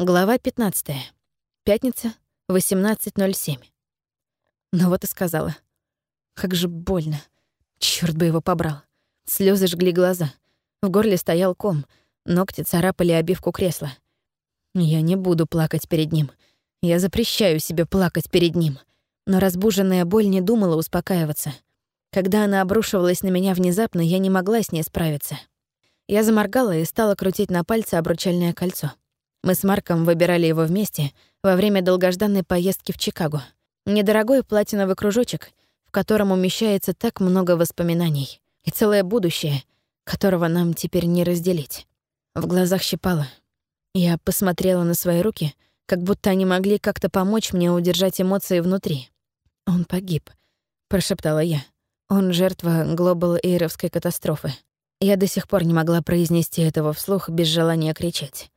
Глава 15. Пятница, 18.07. Ну вот и сказала. Как же больно. Чёрт бы его побрал. Слёзы жгли глаза. В горле стоял ком. Ногти царапали обивку кресла. Я не буду плакать перед ним. Я запрещаю себе плакать перед ним. Но разбуженная боль не думала успокаиваться. Когда она обрушивалась на меня внезапно, я не могла с ней справиться. Я заморгала и стала крутить на пальце обручальное кольцо. Мы с Марком выбирали его вместе во время долгожданной поездки в Чикаго. Недорогой платиновый кружочек, в котором умещается так много воспоминаний и целое будущее, которого нам теперь не разделить. В глазах щипало. Я посмотрела на свои руки, как будто они могли как-то помочь мне удержать эмоции внутри. «Он погиб», — прошептала я. «Он жертва глобал-эйровской катастрофы». Я до сих пор не могла произнести этого вслух без желания кричать.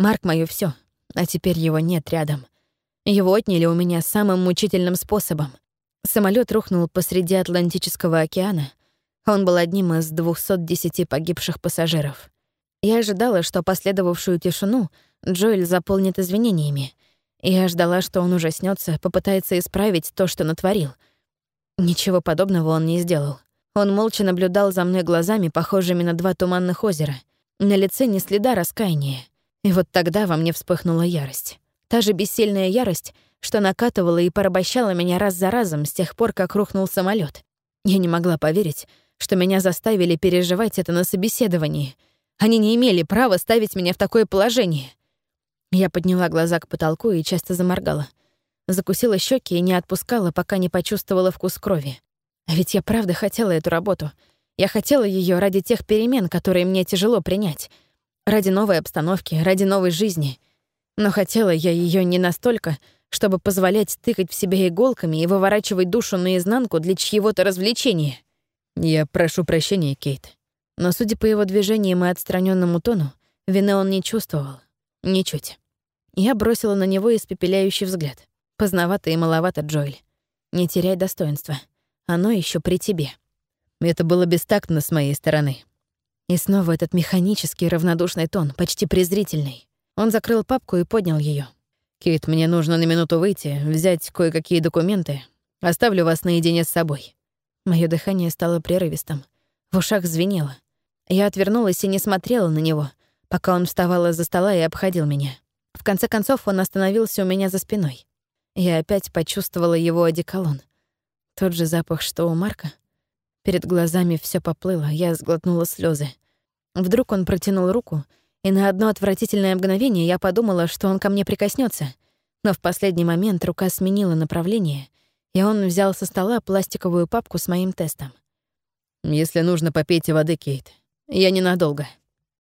Марк — моё всё, а теперь его нет рядом. Его отняли у меня самым мучительным способом. Самолёт рухнул посреди Атлантического океана. Он был одним из 210 погибших пассажиров. Я ожидала, что последовавшую тишину Джоэль заполнит извинениями. Я ждала, что он ужаснётся, попытается исправить то, что натворил. Ничего подобного он не сделал. Он молча наблюдал за мной глазами, похожими на два туманных озера. На лице ни следа раскаяния. И вот тогда во мне вспыхнула ярость. Та же бессильная ярость, что накатывала и порабощала меня раз за разом с тех пор, как рухнул самолет. Я не могла поверить, что меня заставили переживать это на собеседовании. Они не имели права ставить меня в такое положение. Я подняла глаза к потолку и часто заморгала. Закусила щеки и не отпускала, пока не почувствовала вкус крови. А ведь я правда хотела эту работу. Я хотела ее ради тех перемен, которые мне тяжело принять — Ради новой обстановки, ради новой жизни. Но хотела я ее не настолько, чтобы позволять тыкать в себя иголками и выворачивать душу наизнанку для чьего-то развлечения. Я прошу прощения, Кейт. Но, судя по его движениям и отстраненному тону, вины он не чувствовал. Ничуть. Я бросила на него испепеляющий взгляд. Поздновато и маловато, Джоэль. Не теряй достоинства. Оно еще при тебе. Это было бестактно с моей стороны. И снова этот механический равнодушный тон, почти презрительный. Он закрыл папку и поднял ее. «Кейт, мне нужно на минуту выйти, взять кое-какие документы. Оставлю вас наедине с собой». Моё дыхание стало прерывистым. В ушах звенело. Я отвернулась и не смотрела на него, пока он вставал из-за стола и обходил меня. В конце концов, он остановился у меня за спиной. Я опять почувствовала его одеколон. Тот же запах, что у Марка. Перед глазами все поплыло, я сглотнула слезы. Вдруг он протянул руку, и на одно отвратительное мгновение я подумала, что он ко мне прикоснется. Но в последний момент рука сменила направление, и он взял со стола пластиковую папку с моим тестом. «Если нужно, попейте воды, Кейт. Я ненадолго».